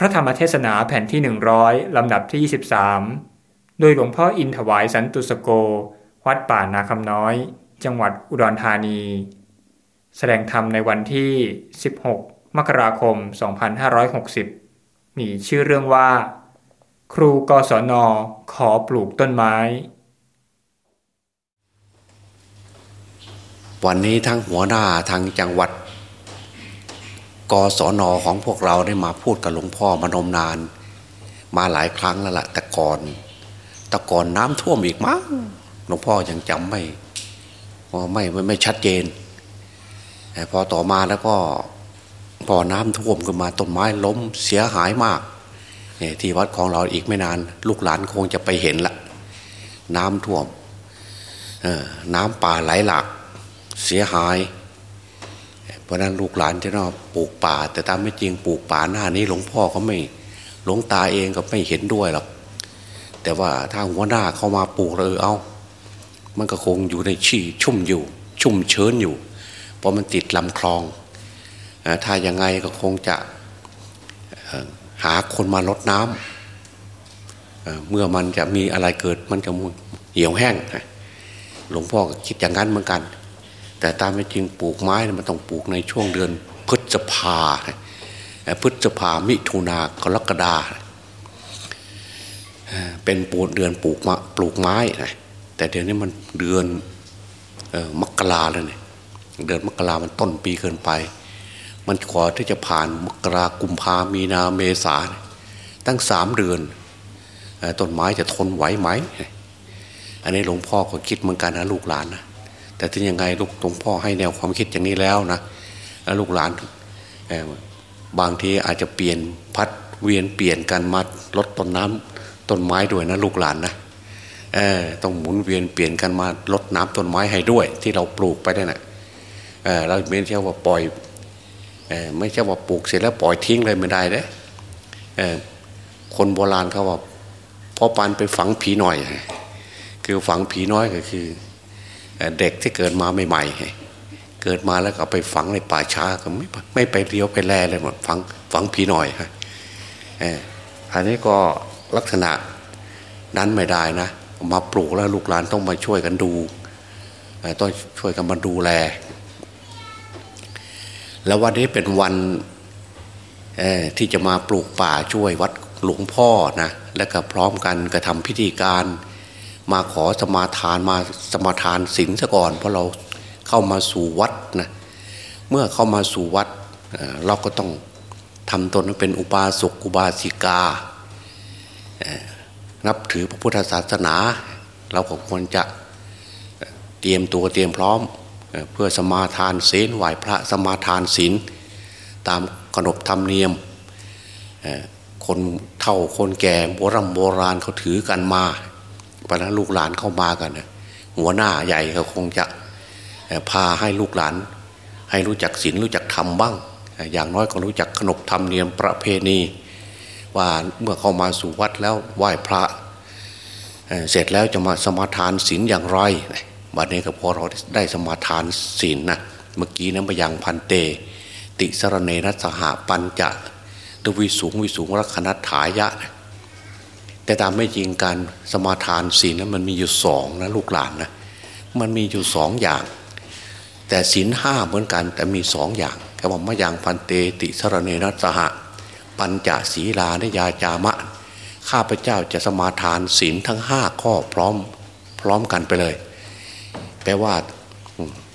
พระธรรมเทศนาแผ่นที่ 100 ลำดับที่ 23 โดยหลวงพ่ออินถวายสันตุสโก วัดป่านาคำน้อย จังหวัดอุดรธานี แสดงธรรมในวันที่ 16 มกราคม 2560 มีชื่อเรื่องว่า ครูกศนขอปลูกต้นไม้ วันนี้ทั้งหัวหน้าทางจังหวัด กศนอของพวกเราได้มาพูดกับหลวงพ่อมานมนาน มาหลายครั้งแล้วละ่ะแต่ก่อนแต่ก่อนน้ำท่วมอีกมั้งหลวงพ่อยังจำไม่ไม่ไม่ไม่ชัดเจนแต่พอต่อมาแล้วก็พอน้ำท่วมขึ้นมาต้นไม้ล้มเสียหายมากเนี่ยที่วัดของเราอีกไม่นาน ลูกหลานคงจะไปเห็นละ น้ำท่วมน้ำป่าไหลหลากเสียหาย เพราะนั้นลูกหลานจะต้องปลูกป่า แต่ตามไม่จริงปลูกป่าหน้านี้หลวงพ่อเขาไม่หลวงตาเองก็ไม่เห็นด้วยหรอกแต่ว่าถ้าหัวหน้าเข้ามาปลูกเออเอามันก็คงอยู่ในชี่ชุ่มอยู่ ชุ่มเชิญอยู่ เพราะมันติดลำคลอง ถ้ายังไงก็คงจะหาคนมาลดน้ำเมื่อมันจะมีอะไรเกิดมันจะเหี่ยวแห้งหลวงพ่อคิดอย่างนั้นเหมือนกัน แต่ตามไม่จริงปลูกไม้มันต้องปลูกในช่วงเดือนพฤษภาพฤษภามิถุนากรกฎาเป็นปูเดือนปลูกมะปลูกไม้นะแต่เดี๋ยวนี้มันเดือนมกราแล้วเนี่ยเดือนมกรามันต้นปีเกินไป มันขอที่จะผ่านมกรากุมภามีนาเมษาตั้งสามเดือนต้นไม้จะทนไหวไหม อันนี้หลวงพ่อก็คิดเหมือนกันนะลูกหลานนะ แต่ถึงยังไงลูกหลวงพ่อให้แนวความคิดอย่างนี้แล้วนะแล้วลูกหลานบางทีอาจจะเปลี่ยนพัดเวียนเปลี่ยนกันมาลดต้นน้ำต้นไม้ด้วยนะลูกหลานนะต้องหมุนเวียนเปลี่ยนกันมาลดน้ำต้นไม้ให้ด้วย ที่เราปลูกไปได้นะ่ะเราไม่ใช่ว่าปล่อยไม่ใช่ว่าปลูกเสร็จแล้วปล่อยทิ้งเลยไม่ได้เด้คนโบราณเขาว่าพอปานไปฝังผีหน่อย คือฝังผีน้อยก็คือ เด็กที่เกิดมาใหม่ๆเกิดมาแล้วก็ไปฝังในป่าช้าก็ไม่ไม่ไปเลี้ยวไปแลเลยหมดฝังฝังผีหน่อยครับอันนี้ก็ลักษณะนั้นไม่ได้นะ มาปลูกแล้วลูกหลานต้องมาช่วยกันดูต้องช่วยกันมาดูแล แล้ววันนี้เป็นวันที่จะมาปลูกป่าช่วยวัดหลวงพ่อนะและก็พร้อมกันกระทำพิธีการ มาขอสมาทานมาสมาทานศีลซะก่อน เพราะเราเข้ามาสู่วัดนะเมื่อเข้ามาสู่วัดเราก็ต้องทำตนเป็นอุบาสกอุบาสิกา นับถือพระพุทธศาสนา เราก็ควรจะเตรียมตัวเตรียมพร้อม เพื่อสมาทานศีลไหวพระสมาทานศีลตามขนบธรรมเนียมคนเท่าคนแก่โบรโบราณเขาถือกันมา พราะนั้นลูกหลานเข้ามากันหัวหน้าใหญ่เขาคงจะพาให้ลูกหลาน ให้รู้จักศีลรู้จักธรรมบ้าง อย่างน้อยก็รู้จักขนบธรรมเนียมประเพณี ว่าเมื่อเข้ามาสู่วัดแล้วไหว้พระ เสร็จแล้วจะมาสมาทานศีลอย่างไรบัดนี้ก็พอเราได้สมาทานศีลนะเมื่อกี้นั้นไปยังพันเต ติสรเนนัสหาปัญจะตวิสูงวิสูงรักนัตถายะนะ แต่ตามไม่จริงการสมาทานศีลนั้นมันมีอยู่สองนะลูกหลานนะมันมีอยู่สองอย่าง แต่ศีลห้าเหมือนกันแต่มีสองอย่างคำว่ามาอย่างพันเตติสรเนนัสหะ ปัญจศีลาเนยาจามะ ข้าพเจ้าจะสมาทานศีลทั้งห้าข้อพร้อมพร้อมกันไปเลย แปลว่า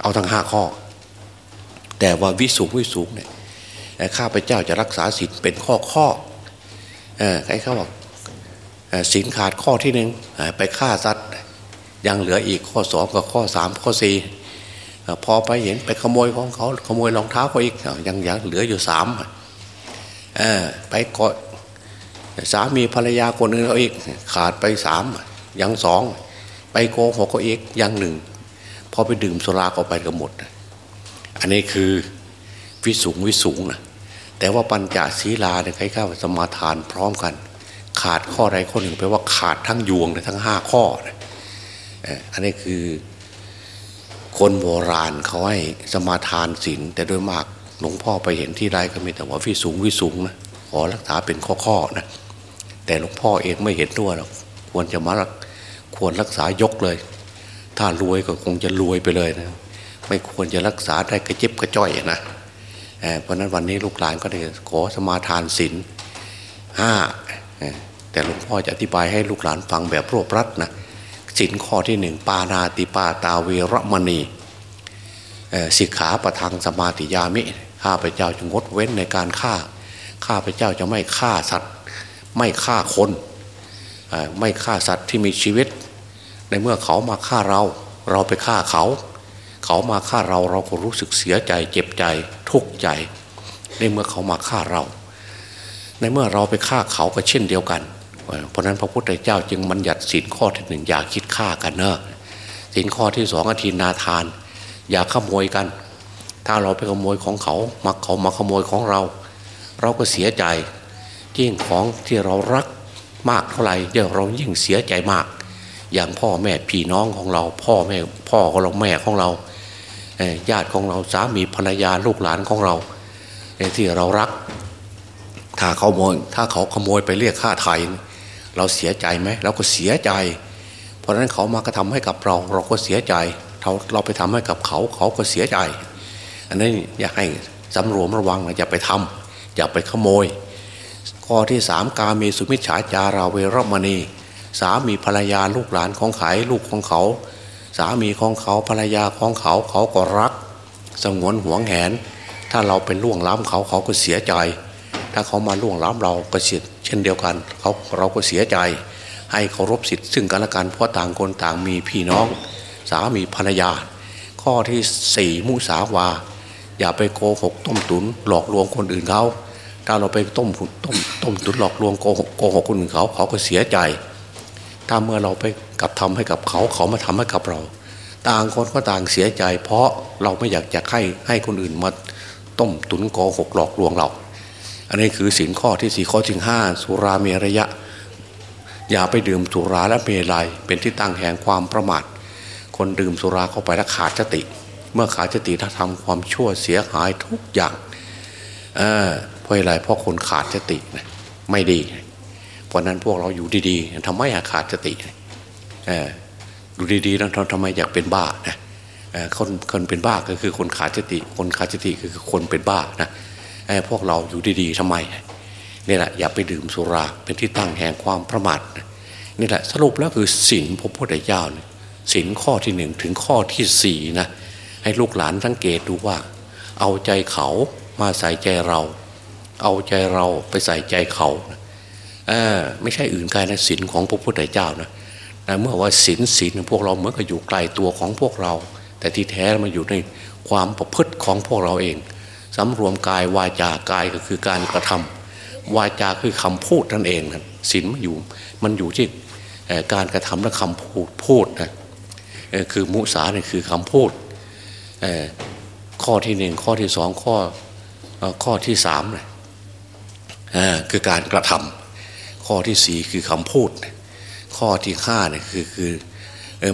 เอาทั้งห้าข้อ แต่ว่าวิสุงวิสุงเนี่ยข้าพเจ้าจะรักษาศีลเป็นข้อข้อเออใครเขาบอก สินขาดข้อที่หนึ่งไปฆ่าสัตว์ยังเหลืออีกข้อสองกับข้อสามข้อสี่พอไปเห็นไปขโมยของเขาขโมยรองเท้าเขาอีกยังยังเหลืออยู่สามไปกอดสามีภรรยาคนอื่นเขาอีกขาดไปสามยังสองไปโกหกเขาอีกยังหนึ่งพอไปดื่มสุราก็ไปก็หมด อันนี้คือวิสุงวิสุงนะแต่ว่าปัญจศีลาเนี่ยใครเข้าสมาทานพร้อมกัน ขาดข้อใดข้อหนึ่งแปลว่าขาดทั้งยวงเลยทั้งห้าข้ออันนี้คือ คนโบราณเขาให้สมาทานศีลแต่โดยมากหลวงพ่อไปเห็นที่ไรก็มีแต่ว่าวิสูงวิสูงนะขอรักษาเป็นข้อๆนะแต่หลวงพ่อเองไม่เห็นด้วยหรอกควรจะมาควรรักษายกเลย ถ้ารวยก็คงจะรวยไปเลยนะ ไม่ควรจะรักษาได้กระเจิบกระจ้อยนะเพราะนั้นวันนี้ลูกหลานก็ได้ขอสมาทานศีลห้า แต่หลวงพ่อจะอธิบายให้ลูกหลานฟังแบบรวบรัดนะศีลข้อที่หนึ่งปานาติปาตาเวรมณีสิกขาประทังสมาติยามิ ข้าพเจ้าจะงดเว้นในการฆ่า ข้าพเจ้าจะไม่ฆ่าสัตว์ ไม่ฆ่าคน ไม่ฆ่าสัตว์ที่มีชีวิต ในเมื่อเขามาฆ่าเรา เราไปฆ่าเขา เขามาฆ่าเราเราก็รู้สึกเสียใจ เจ็บใจ ทุกข์ใจ ในเมื่อเขามาฆ่าเรา ในเมื่อเราไปฆ่าเขาก็เช่นเดียวกัน เพราะนั้นพระพุทธเจ้าจึงบัญญัติสินข้อที่หนึ่งอย่าคิดฆ่ากันเนอะสินข้อที่สองอธินาทาน อย่าขโมยกัน ถ้าเราไปขโมยของเขามาเขามาขโมยของเรา เราก็เสียใจยิ่งของที่เรารักมากเท่าไหร่เดี๋ยวเรายิ่งเสียใจมาก อย่างพ่อแม่พี่น้องของเรา พ่อแม่พ่อของเราแม่ของเราญาติของเราสามีภรรยาลูกหลานของเราที่เรารัก ถ้าเขาโมยถ้าเขาขโมยไปเรียกค่าไทย เราเสียใจไหมเราก็เสียใจ เพราะฉะนั้นเขามากระทำให้กับเรา เราก็เสียใจเราเราไปทำให้กับเขาเขาก็เสียใจ อันนี้อยากให้สำรวมระวังนะอย่าไปทำอย่าไปขโมย ข้อที่สามกาเมสุมิชฌาจาราเวรมณี สามีภรรยาลูกหลานของขายลูกของเขา สามีของเขาภรรยาของเขาเขาก็รัก สงวนห่วงแหน ถ้าเราเป็นล่วงล้ำเขาเขาก็เสียใจ ถ้าเขามาล่วงล้ำเราก็เสีย ช่นเดียวกันเขาเราก็เสียใจ ให้เคารพสิทธิ์ซึ่งกันและกันเพราะต่างคนต่างมีพี่น้อง สามีภรรยา ข้อที่สี่มุสาวา อย่าไปโกหกต้มตุนหลอกลวงคนอื่นเขาถ้าเราไปต้มต้มต้มตุนหลอกลวงโกหกโกหกคนอื่นเขาเขาก็เสียใจ ถ้าเมื่อเราไปกับทำให้กับเขาเขามาทำให้กับเรา ต่างคนก็ต่างเสียใจ เพราะเราไม่อยากจะให้ให้คนอื่นมาต้มตุนโกหกหลอกลวงเรา อันนี้คือสินข้อที่สี่ข้อที่ห้าสุราเมรยะ อย่าไปดื่มสุราและเมลัยเป็นที่ตั้งแห่งความประมาท คนดื่มสุราเข้าไปแล้วขาดสติ เมื่อขาดสติถ้าทำความชั่วเสียหายทุกอย่างเออพราะอะไรเพราะคนขาดสตินะไม่ดี เพราะนั้นพวกเราอยู่ดีๆทำไมอยากขาดสติเออดูดีๆแล้วทำไมอยากเป็นบ้านะคนคนเป็นบ้าก็คือคนขาดสติ คนขาดสติคือคนเป็นบ้านะ พวกเราอยู่ดีๆทำไมนี่แหละอย่าไปดื่มสุราเป็นที่ตั้งแห่งความประมาทนี่แหละสรุปแล้วคือศีลพระพุทธเจ้าศีลข้อที่หนึ่งถึงข้อที่สี่นะให้ลูกหลานสังเกตดูว่า เอาใจเขามาใส่ใจเรา เอาใจเราไปใส่ใจเขาเออไม่ใช่อื่นไกลนะศีลของพระพุทธเจ้านะแต่เมื่อว่าศีลศีลพวกเราเหมือนกับอยู่ไกลตัวของพวกเรา แต่ที่แท้มันอยู่ในความประพฤติของพวกเราเอง สำรวมกายวาจากายก็คือการกระทำวาจาคือคำพูดนั่นเองนะศีลมันอยู่มันอยู่ที่การกระทำและคำพูดพูดนะคือมุสาเนี่ยคือคำพูดข้อที่หนึ่งข้อที่สองข้อข้อที่สามเนี่ยคือการกระทำข้อที่สี่คือคำพูด ข้อที่ห้าเนี่ยคือคือ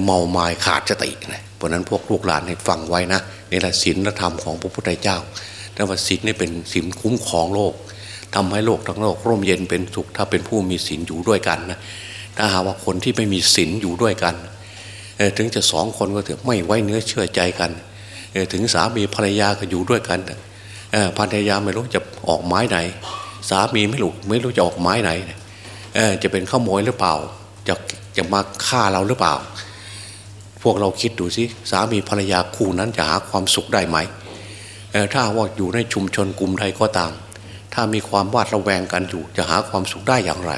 เมาไม้ขาดสตินะเพราะนั้นพวกลูกหลานให้ฟังไว้นะนี่แหละศีลธรรมของพระพุทธเจ้า แต่ว่าศีลนี่เป็นศีลคุ้มครองโลกทำให้โลกทั้งโลกร่มเย็นเป็นสุขถ้าเป็นผู้มีศีลอยู่ด้วยกันนะถ้าหาว่าคนที่ไม่มีศีลอยู่ด้วยกัน ถึงจะสองคนก็เถอะไม่ไว้เนื้อเชื่อใจกัน ถึงสามีภรรยาก็อยู่ด้วยกันภรรยาไม่รู้จะออกไม้ไหน สามีไม่รู้ไม่รู้จะออกไม้ไหนจะเป็นข้าโมยหรือเปล่า จะจะมาฆ่าเราหรือเปล่า พวกเราคิดดูสิสามีภรรยาคู่นั้นจะหาความสุขได้ไหม ถ้าว่าอยู่ในชุมชนกลุ่มใดก็ตาม ถ้ามีความวาดระแวงกันอยู่ จะหาความสุขได้อย่างไร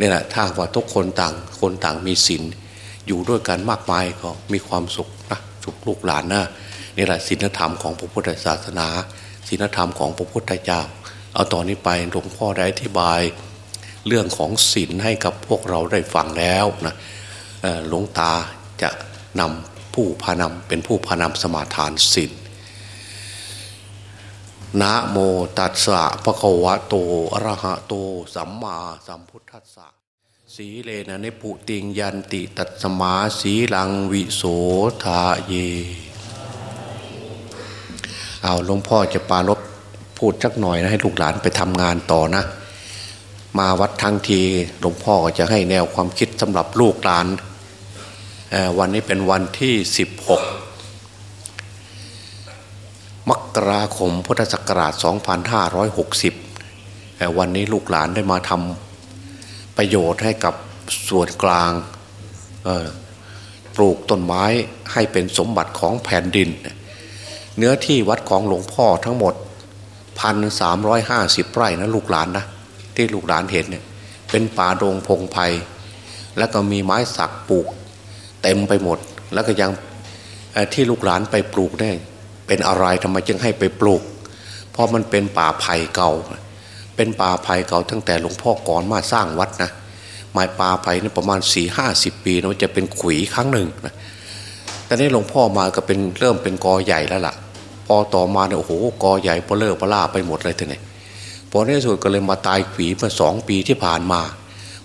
นี่แหละถ้าว่าทุกคนต่างคนต่างมีศีลอยู่ด้วยกันมากมายก็มีความสุขนะสุขลูกหลานนะนี่แหละศีลธรรมของพระพุทธศาสนาศีลธรรมของพระพุทธเจ้า เอาตอนนี้ไปหลวงพ่อได้อธิบาย เรื่องของศีลให้กับพวกเราได้ฟังแล้วนะหลวงตาจะนำผู้พานำเป็นผู้พานำสมาทานศีล นะโมตัสสะภะคะวะโตอะระหะโต สัมมาสัมพุทธัสสะสีเลนะนิปุติงยันติตัสมาสีลังวิโสทาเย เอาหลวงพ่อจะปารบพูดสักหน่อยนะให้ลูกหลานไปทำงานต่อนะ มาวัดทั้งทีหลวงพ่อจะให้แนวความคิดสำหรับลูกหลาน วันนี้เป็นวันที่ 16 มกราคมพุทธศักราช 2560 วันนี้ลูกหลานได้มาทำประโยชน์ให้กับส่วนกลางปลูกต้นไม้ให้เป็นสมบัติของแผ่นดิน เนื้อที่วัดของหลวงพ่อทั้งหมดพันสามร้อยห้าสิบไร่นะลูกหลานนะ ที่ลูกหลานเห็นเนี่ยเป็นป่าดงพงไพ่แล้วก็มีไม้สักปลูกเต็มไปหมด แล้วก็ยังที่ลูกหลานไปปลูกเนี่ย เป็นอะไรทำไมจึงให้ไปปลูก เพราะมันเป็นป่าไผ่เก่า เป็นป่าไผ่เก่าตั้งแต่หลวงพ่อก่อนมาสร้างวัดนะไม้ป่าไผ่นี่ประมาณสี่ห้าสิบปีนะจะเป็นขุยครั้งหนึ่งนะแต่นี้หลวงพ่อมาก็เป็นเริ่มเป็นกอใหญ่แล้วล่ะ พอต่อมาเนี่ยโอ้โหกอใหญ่พอเลิกพล่าไปหมดเลยทีนี้พอในสุดก็เลยมาตายขุยเมื่อสองปีที่ผ่านมา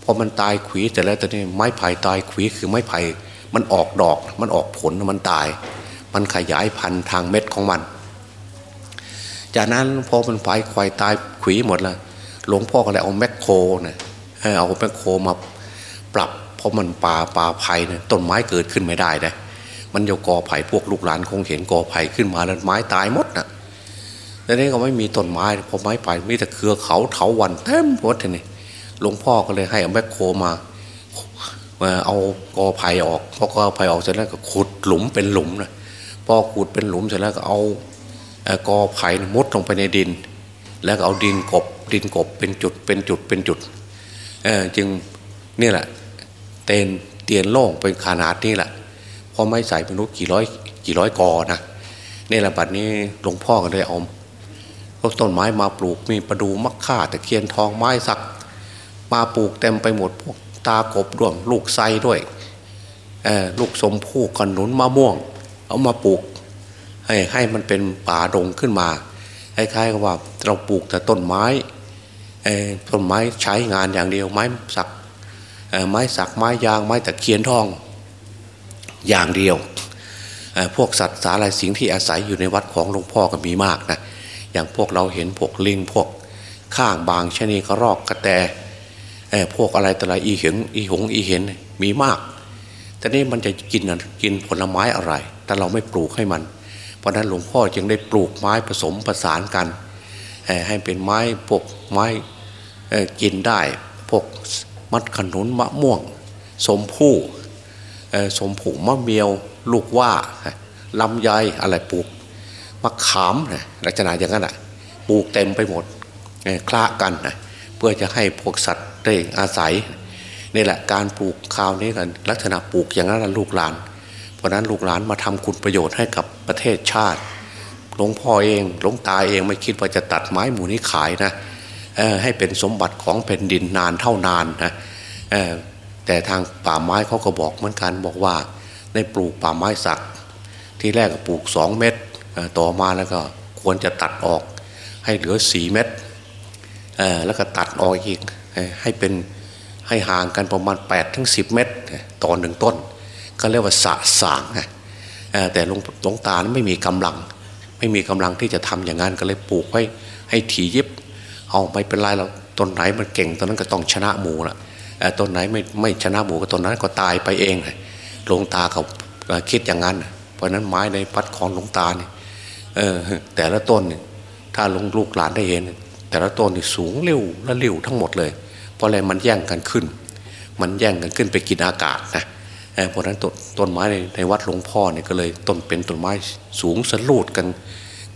พอมันตายขุยแต่แล้วตอนนี้ไม้ไผ่ตายขุยคือไม้ไผ่มันออกดอกมันออกผลมันตาย มันขยายพันธุ์ทางเม็ดของมัน จากนั้นพอมันไฟควายตายขุยหมดแล้วหลวงพ่อก็เลยเอาแมคโครเนี่ยเอาแมคโครมาปรับ เพราะมันป่าป่าไผ่เนี่ยต้นไม้เกิดขึ้นไม่ได้เลยมันโยกอไผ่พวกลูกหลานคงเห็นกอไผ่ขึ้นมาแล้วไม้ตายหมดนะแต่นี้ก็ไม่มีต้นไม้พอไม้ไผ่มีแต่เครือเขาเถาวันเต็มหมดเลยหลวงพ่อก็เลยให้เอาแมคโครมามาเอากอไผ่ออกพอกอไผ่ออกเสร็จแล้วก็ขุดหลุมเป็นหลุมนะ พอขุดเป็นหลุมเสร็จแล้วก็เอากอไผ่มุดลงไปในดิน แล้วก็เอาดินกบดินกบเป็นจุดเป็นจุดเป็นจุดจึงนี่แหละ เตนเตียนโล่งเป็นขนาดนี้แหละพอไม่ใส่เป็นรู้กี่ร้อยกี่ร้อยกอนะนี่แหละบัดนี้หลวงพ่อก็เลยเอาพวกต้นไม้มาปลูกมีประดูมักข่าตะเคียนทองไม้สัก มาปลูกเต็มไปหมดพวกตากบร่วงลูกไซด้วยลูกสมพู่ขนุนมะม่วง เอามาปลูก ให้ให้มันเป็นป่าดงขึ้นมาคล้ายๆกับว่าเราปลูกแต่ต้นไม้ต้นไม้ใช้งานอย่างเดียวไม้สักไม้สักไม้ยางไม้ตะเคียนทองอย่างเดียว พวกสัตว์สาลายสิ่งที่อาศัยอยู่ในวัดของหลวงพ่อก็มีมากนะอย่างพวกเราเห็นพวกลิงพวกข้างบางชนีกระรอกกระแตพวกอะไรต่ละอีเห็นอีหงอีเห็นมีมาก แต่นี่มันจะกินกินผลไม้อะไร แต่เราไม่ปลูกให้มัน เพราะนั้นหลวงพ่อจึงได้ปลูกไม้ผสมประสานกันให้เป็นไม้พวกไม้กินได้พวกมัดขนุนมะม่วง สมผู้สมผูมะเมียว ลูกว่าลำไยอะไรปลูกมะขามนะลักษณะอย่างนั้นอะปลูกเต็มไปหมดคละกันนะเพื่อจะให้พวกสัตว์ได้อาศัย นี่แหละการปลูกข้าวนี้กันลักษณะปลูกอย่างนั้นลูกหลาน เพราะนั้นลูกหลานมาทำคุณประโยชน์ให้กับประเทศชาติหลวงพ่อเองหลวงตาเองไม่คิดว่าจะตัดไม้หมู่นี้ขายนะให้เป็นสมบัติของแผ่นดินนานเท่านานนะแต่ทางป่าไม้เขาก็บอกเหมือนกันบอกว่าได้ปลูกป่าไม้สัก ที่แรกก็ปลูกสองเม็ดต่อมาแล้วก็ควรจะตัดออกให้เหลือสี่เม็ดแล้วก็ตัดออกอีกให้เป็น ให้ห่างกันประมาณ8ปดถึงสิเมตรต่อหนึ่งต้น ก็เรียกว่าสะสางแต่หลวงลงตาไม่มีกำลัง ไม่มีกำลังที่จะทำอย่างนั้นก็เลยปลูกไว้ให้ถียิบ เอาไม่เป็นไรเราต้นไหนมันเก่งต้นนั้นก็ต้องชนะหมูละต้นไหนไม่ไม่ชนะหมูก็ต้นนั้นก็ตายไปเองหลวงตาเขาคิดอย่างนั้น เพราะนั้นไม้ในพัดของหลวงตาเนี่ยแต่ละต้นเนี่ยถ้าลงลูกหลานได้เห็น แต่ละต้นนี่สูงเร็วและเร็วทั้งหมดเลย เพราะอะไรมันแย่งกันขึ้น มันแย่งกันขึ้นไปกินอากาศนะเพราะนั้นต้นไม้ในในวัดหลวงพ่อเนี่ยก็เลยต้นเป็นต้นไม้สูงสลูดกัน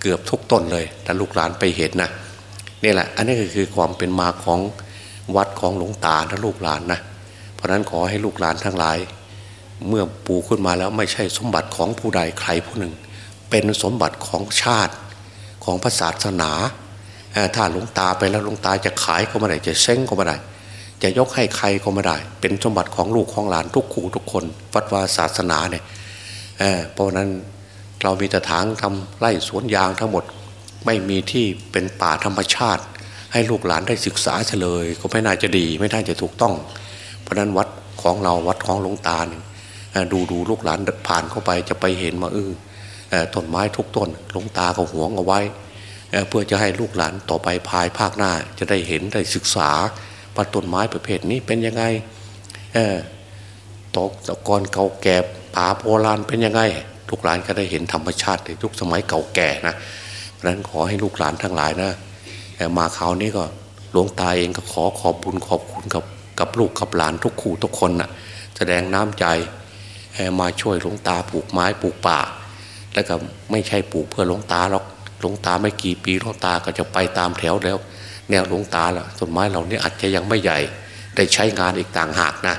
เกือบทุกต้นเลยแต่ลูกหลานไปเห็นนะนี่แหละ อันนี้ก็คือความเป็นมาของวัดของหลวงตาและลูกหลานนะเพราะนั้นขอให้ลูกหลานทั้งหลาย เมื่อปูขึ้นมาแล้วไม่ใช่สมบัติของผู้ใดใครผู้หนึ่ง เป็นสมบัติของชาติของพระศาสนา ถ้าหลวงตาไปแล้วหลวงตาจะขายก็ไม่ได้จะเซ้งก็ไม่ได้จะยกให้ใครก็ไม่ได้ เป็นสมบัติของลูกของหลานทุกคู่ทุกคนวัดวาศาสนาเนี่ยเพราะนั้นเรามีแต่ถางทำไร่สวนยางทั้งหมดไม่มีที่เป็นป่าธรรมชาติ ให้ลูกหลานได้ศึกษาเฉลย ก็ไม่น่าจะดี ไม่น่าจะถูกต้อง เพราะนั้นวัดของเราวัดของหลวงตาเนี่ยดูดูลูกหลานผ่านเข้าไปจะไปเห็นมาเออต้นไม้ทุกต้นหลวงตาก็หวงเอาไว้ เพื่อจะให้ลูกหลานต่อไปภายภาคหน้า จะได้เห็นได้ศึกษาว่าต้นไม้ประเภทนี้เป็นยังไงตอกตะกอนเก่าแก่ป่าโบราณเป็นยังไงลูกหลานก็ได้เห็นธรรมชาติในทุกสมัยเก่าแก่นะเพราะนั้นขอให้ลูกหลานทั้งหลายนะมาคราวนี้ก็หลวงตาเองก็ขอขอบบุญขอบคุณกับกับลูกกับหลานทุกคู่ทุกคนนะ่ะแสดงน้ำใจมาช่วยหลวงตาปลูกไม้ปลูกป่า แล้วก็ไม่ใช่ปลูกเพื่อหลวงตาหรอก หลวงตาไม่กี่ปีหลวงตาก็จะไปตามแถวแล้ว แนวหลวงตาละต้นไม้เหล่านี้อาจจะยังไม่ใหญ่ ได้ใช้งานอีกต่างหากนะ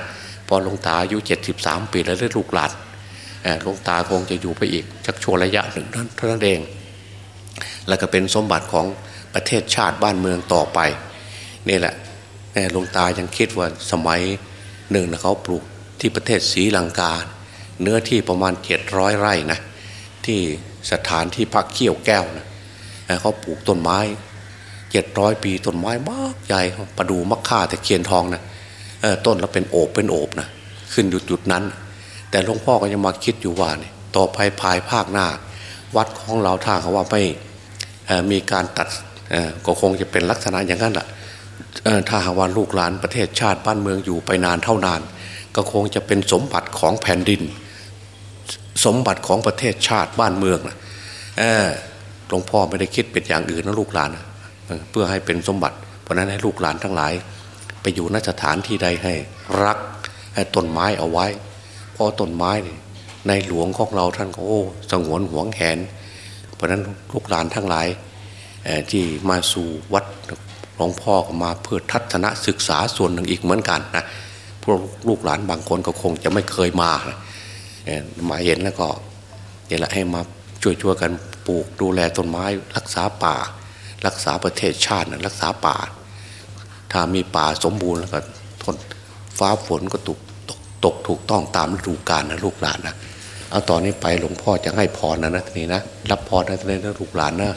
พอหลวงตาอายุเจ็ดสิบสามปีแล้วได้ลูกหลานหลวงตาคงจะอยู่ไปอีกชักชวระยะหนึ่งเท่านั้นเอง แล้วก็เป็นสมบัติของประเทศชาติบ้านเมืองต่อไปนี่แหละหลวงตายังคิดว่าสมัยหนึ่งนะเขาปลูกที่ประเทศศรีลังกา เนื้อที่ประมาณเจ็ดร้อยไร่นะที่สถานที่พักเขี้ยวแก้วนะ เขาปลูกต้นไม้เจ็ดร้อยปีต้นไม้มากใหญ่ประดูมักค่าแต่เคียนทองนะต้นแล้วเป็นโอบเป็นโอบนะขึ้นอยู่จุดนั้น แต่หลวงพ่อก็ยังมาคิดอยู่ว่าเนี่ยต่อไปภายภาคหน้า วัดของเราถ้าเขาว่าไม่มีการตัดก็คงจะเป็นลักษณะอย่างนั้นแหละถ้าหากว่าลูกหลานประเทศชาติบ้านเมืองอยู่ไปนานเท่านาน ก็คงจะเป็นสมบัติของแผ่นดิน สมบัติของประเทศชาติบ้านเมืองนะ หลวงพ่อไม่ได้คิดเป็นอย่างอื่นนะลูกหลานเพื่อให้เป็นสมบัติ เพราะนั้นให้ลูกหลานทั้งหลาย ไปอยู่นสถานที่ใดให้รักให้ต้นไม้เอาไว้ เพราะต้นไม้ในหลวงของเราท่านก็โอ้สงวนหวงแหน เพราะนั้นลูกหลานทั้งหลายที่มาสู่วัดหลวงพ่อก็มาเพื่อทัศนศึกษาส่วนหนึ่งอีกเหมือนกันนะพวกลูกหลานบางคนก็คงจะไม่เคยมามาเห็นแล้วก็นี่แหละให้มาช่วยช่วยกัน ลูกดูแลต้นไม้ รักษาป่า รักษาประเทศชาตินะรักษาป่า ถ้ามีป่าสมบูรณ์แล้วก็ทนฟ้าฝนก็ตกตกตกถูกต้องตามฤดูกาลนะลูกหลานนะเอาตอนนี้ไปหลวงพ่อจะให้พรนะนะทีนี้นะรับพรนะทีนี้นะลูกหลานนะ